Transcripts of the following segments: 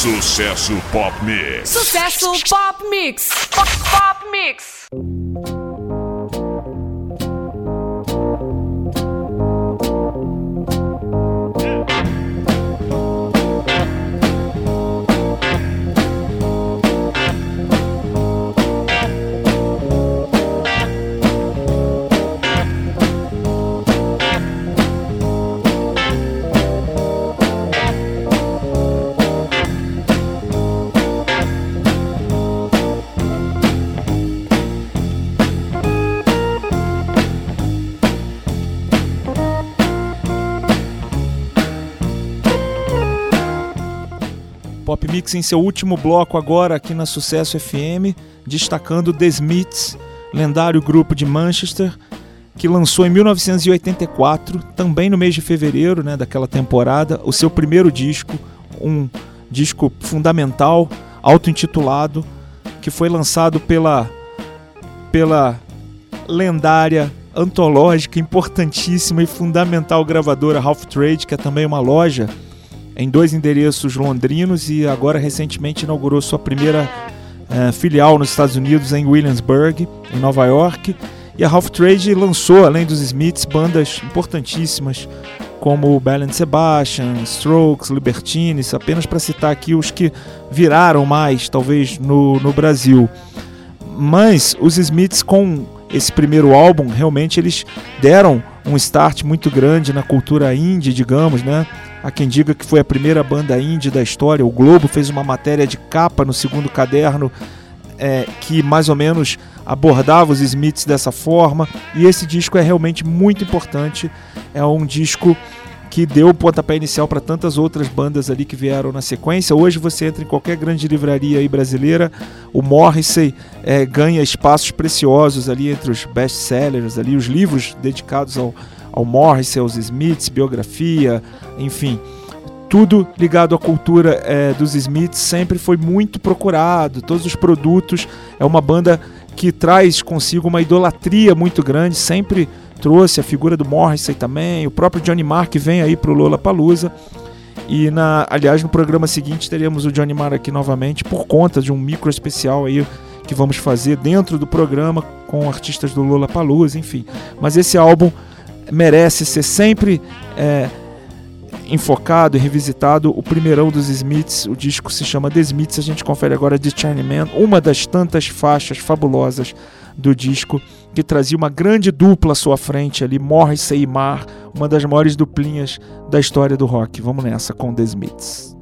Sucesso Pop Mix. Sucesso Pop Mix. Pop, pop Mix. Mix em seu último bloco agora aqui na Sucesso FM, destacando The Smiths, lendário grupo de Manchester, que lançou em 1984, também no mês de fevereiro né, daquela temporada, o seu primeiro disco, um disco fundamental, auto-intitulado, que foi lançado pela, pela lendária, antológica, importantíssima e fundamental gravadora Half Trade, que é também uma loja em dois endereços londrinos e agora recentemente inaugurou sua primeira uh, filial nos Estados Unidos em Williamsburg, em Nova York. E a Half Trade lançou, além dos Smiths, bandas importantíssimas como Bell Sebastian, Strokes, Libertines, apenas para citar aqui os que viraram mais, talvez, no, no Brasil. Mas os Smiths, com esse primeiro álbum, realmente eles deram um start muito grande na cultura indie, digamos, né? Há quem diga que foi a primeira banda indie da história. O Globo fez uma matéria de capa no segundo caderno é, que mais ou menos abordava os Smiths dessa forma. E esse disco é realmente muito importante. É um disco que deu o pontapé inicial para tantas outras bandas ali que vieram na sequência. Hoje você entra em qualquer grande livraria brasileira, o Morrissey é, ganha espaços preciosos ali entre os best-sellers ali, os livros dedicados ao, ao Morrissey, aos Smiths, biografia, enfim. Tudo ligado à cultura é, dos Smiths sempre foi muito procurado. Todos os produtos. É uma banda que traz consigo uma idolatria muito grande. Sempre trouxe a figura do Morrissey também. O próprio Johnny Marr que vem aí pro Lola Palusa. E na, aliás, no programa seguinte teremos o Johnny Marr aqui novamente por conta de um micro especial aí que vamos fazer dentro do programa com artistas do Lola Palusa, enfim. Mas esse álbum merece ser sempre é, enfocado e revisitado. O primeirão dos Smiths, o disco se chama The Smiths, a gente confere agora The Chinaman, uma das tantas faixas fabulosas do disco que trazia uma grande dupla à sua frente ali, Morrissey e Mar, uma das maiores duplinhas da história do rock. Vamos nessa com The Smiths.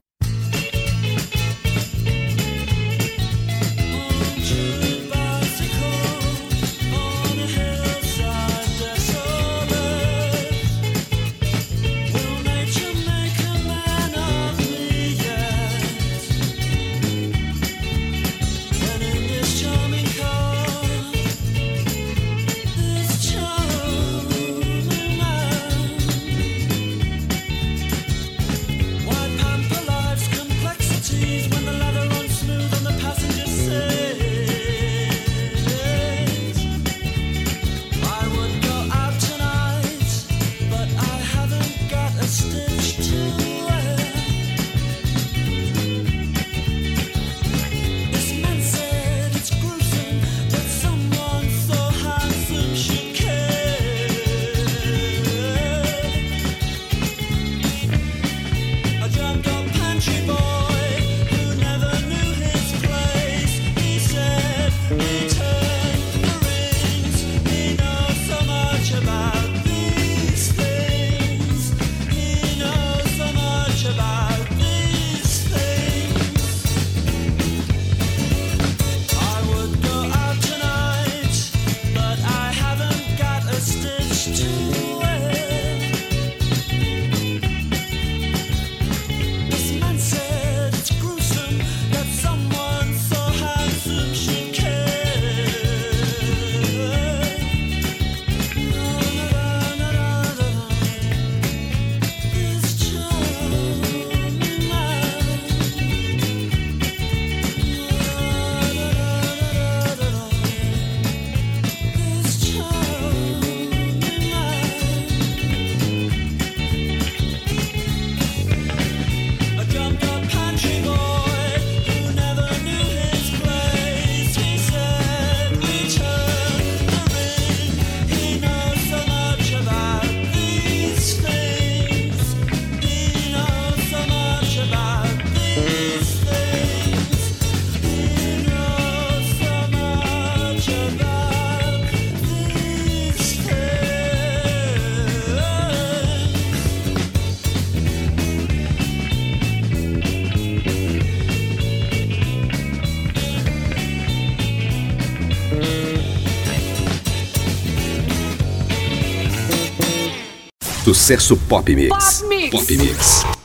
Sucesso Pop Mix. Pop Mix. Pop Mix.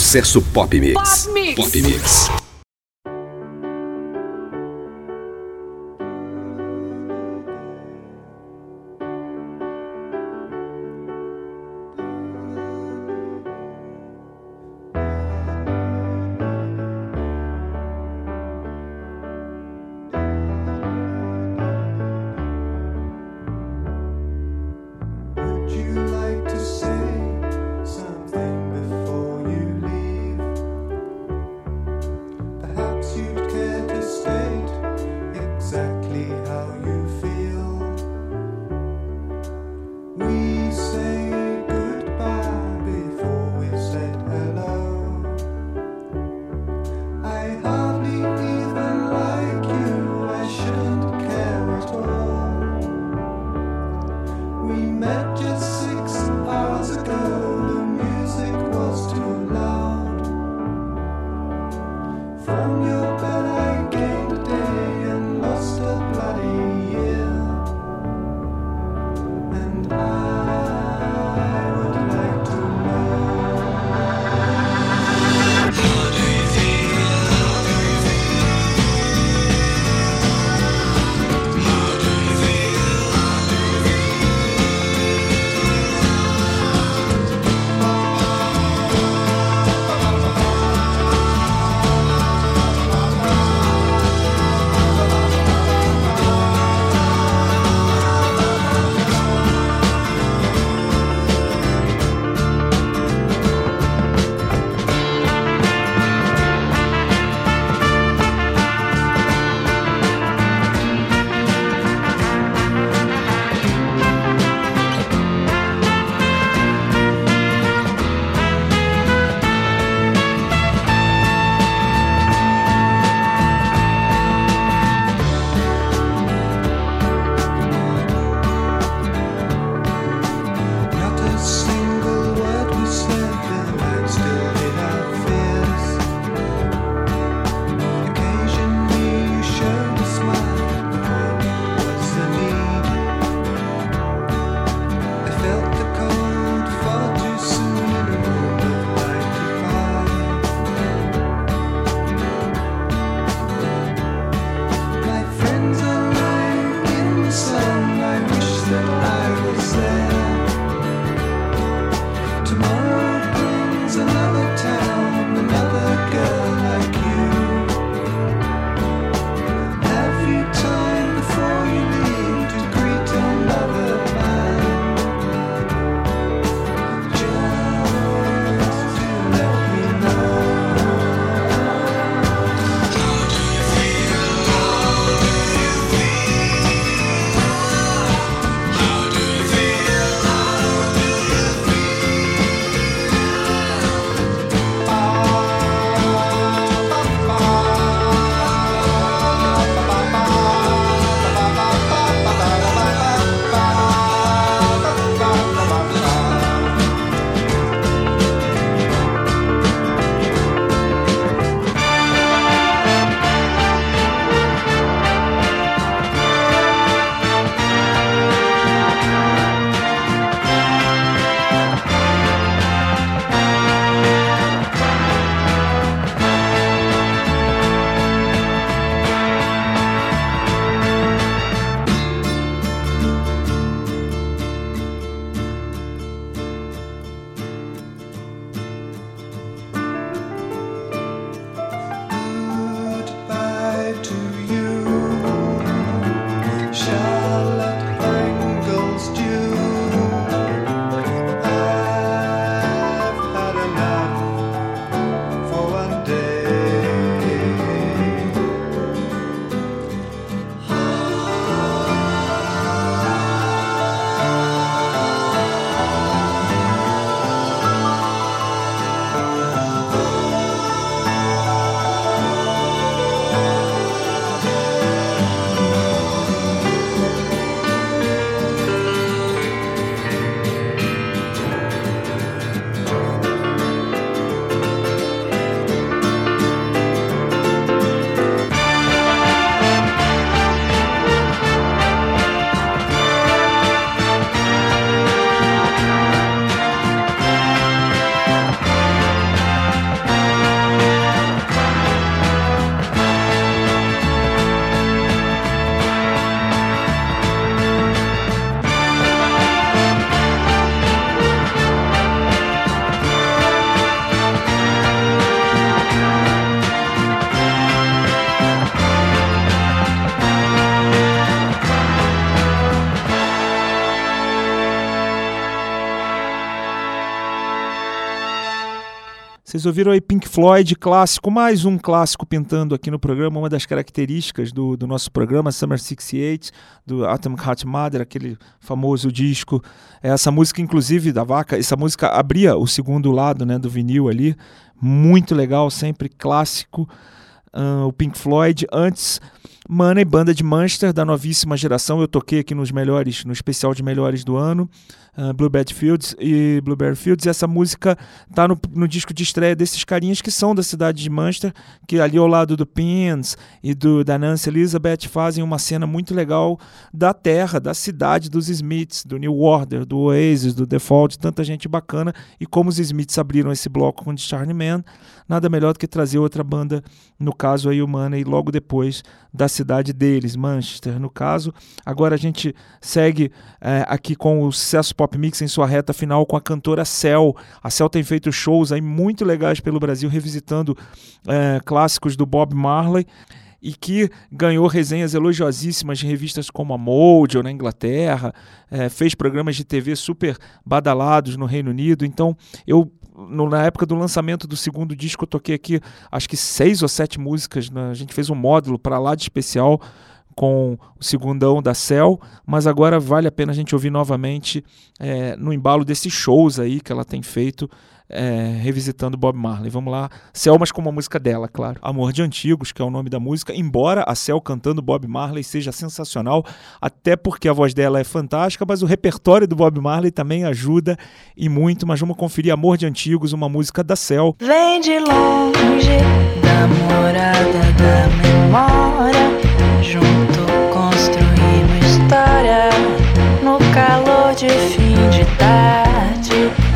Sucesso Pop Mix. Pop Mix. Pop Mix. Vocês ouviram aí Pink Floyd, clássico, mais um clássico pintando aqui no programa, uma das características do, do nosso programa, Summer 68, do Atomic Heart Mother, aquele famoso disco. Essa música, inclusive, da vaca, essa música abria o segundo lado né, do vinil ali, muito legal, sempre clássico. Uh, o Pink Floyd, antes Money, banda de Manchester da novíssima geração. Eu toquei aqui nos melhores, no especial de melhores do ano, uh, Blueberry Fields e Blueberry Fields. E essa música tá no, no, disco de estreia desses carinhas que são da cidade de Manchester, que ali ao lado do Pins e do, da Nancy Elizabeth fazem uma cena muito legal da terra, da cidade dos Smiths, do New Order, do Oasis, do Default, tanta gente bacana. E como os Smiths abriram esse bloco com Charlie Man, nada melhor do que trazer outra banda, no caso aí o Money, logo depois da cidade deles, Manchester, no caso. Agora a gente segue é, aqui com o sucesso Pop Mix em sua reta final com a cantora Cell. A Cell tem feito shows aí muito legais pelo Brasil, revisitando é, clássicos do Bob Marley e que ganhou resenhas elogiosíssimas de revistas como a Mojo na Inglaterra, é, fez programas de TV super badalados no Reino Unido. Então eu no, na época do lançamento do segundo disco, eu toquei aqui acho que seis ou sete músicas. Né? A gente fez um módulo para lá de especial com o segundão da Cell, mas agora vale a pena a gente ouvir novamente é, no embalo desses shows aí que ela tem feito é, revisitando Bob Marley. Vamos lá, Cell, mas com uma música dela, claro. Amor de Antigos, que é o nome da música, embora a Cell cantando Bob Marley seja sensacional, até porque a voz dela é fantástica, mas o repertório do Bob Marley também ajuda e muito. Mas vamos conferir Amor de Antigos, uma música da Cell. Vem de longe, da morada da memória, junto construímos história, no calor de fim de tarde.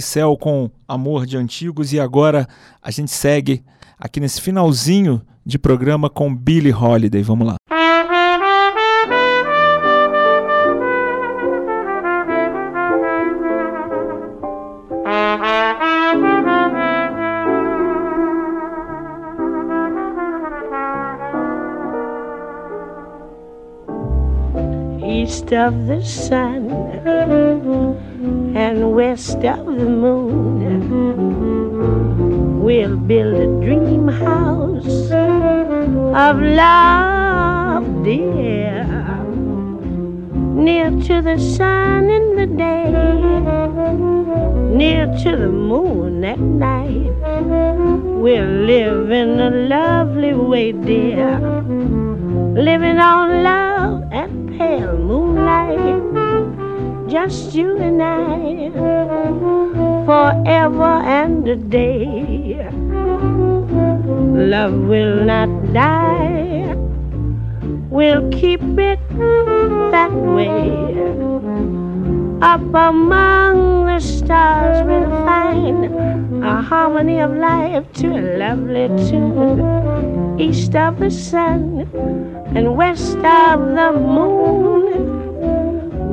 Céu com Amor de Antigos e agora a gente segue aqui nesse finalzinho de programa com Billie Holiday. Vamos lá. east of the sun and west of the moon. We'll build a dream house of love, dear, near to the sun in the day, near to the moon at night. We'll live in a lovely way, dear, living on love and pale moonlight. Just you and I, forever and a day. Love will not die. We'll keep it that way. Up among the stars, we'll find a harmony of life to a lovely tune. East of the sun and west of the moon,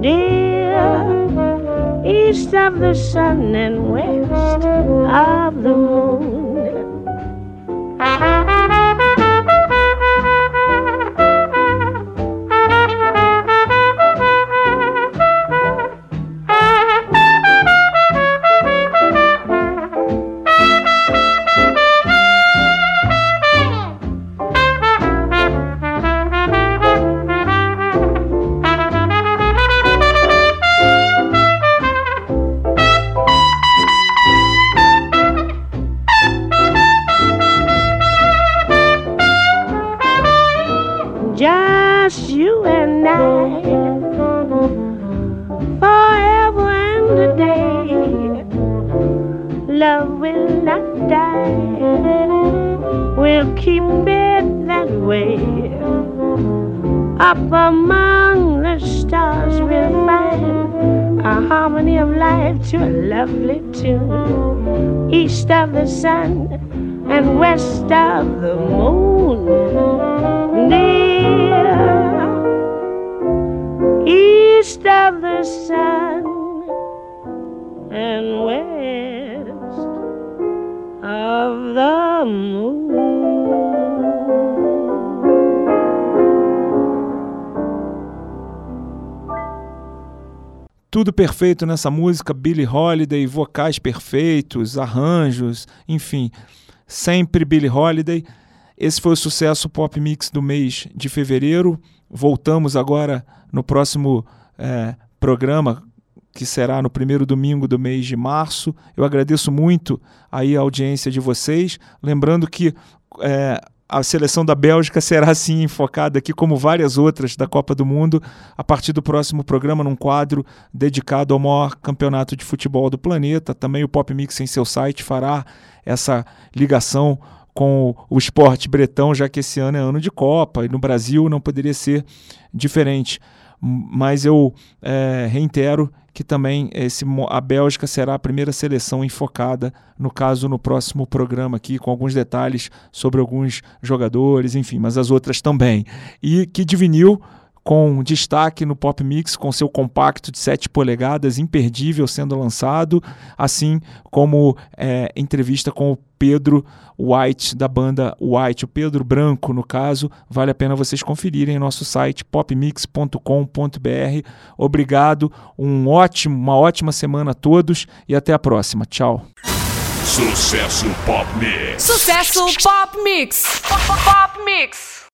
dear. East of the sun and west of the moon. Die, we'll keep it that way. Up among the stars, we'll find a harmony of life to a lovely tune. East of the sun and west of the moon. Near east of the sun and west of the moon. Tudo perfeito nessa música, Billie Holiday, vocais perfeitos, arranjos, enfim, sempre Billie Holiday. Esse foi o sucesso pop mix do mês de fevereiro. Voltamos agora no próximo é, programa, que será no primeiro domingo do mês de março. Eu agradeço muito aí a audiência de vocês. Lembrando que é, a seleção da Bélgica será sim enfocada aqui, como várias outras da Copa do Mundo, a partir do próximo programa, num quadro dedicado ao maior campeonato de futebol do planeta. Também o Pop Mix em seu site fará essa ligação com o esporte bretão, já que esse ano é ano de Copa e no Brasil não poderia ser diferente. Mas eu é, reitero que também esse, a Bélgica será a primeira seleção enfocada, no caso, no próximo programa aqui, com alguns detalhes sobre alguns jogadores, enfim, mas as outras também. E que de vinil com destaque no Pop Mix, com seu compacto de 7 polegadas, imperdível sendo lançado, assim como é, entrevista com o Pedro White, da banda White, o Pedro Branco, no caso. Vale a pena vocês conferirem em nosso site popmix.com.br. Obrigado, um ótimo, uma ótima semana a todos e até a próxima. Tchau. Sucesso Pop Mix. Sucesso Pop Mix. Pop Mix.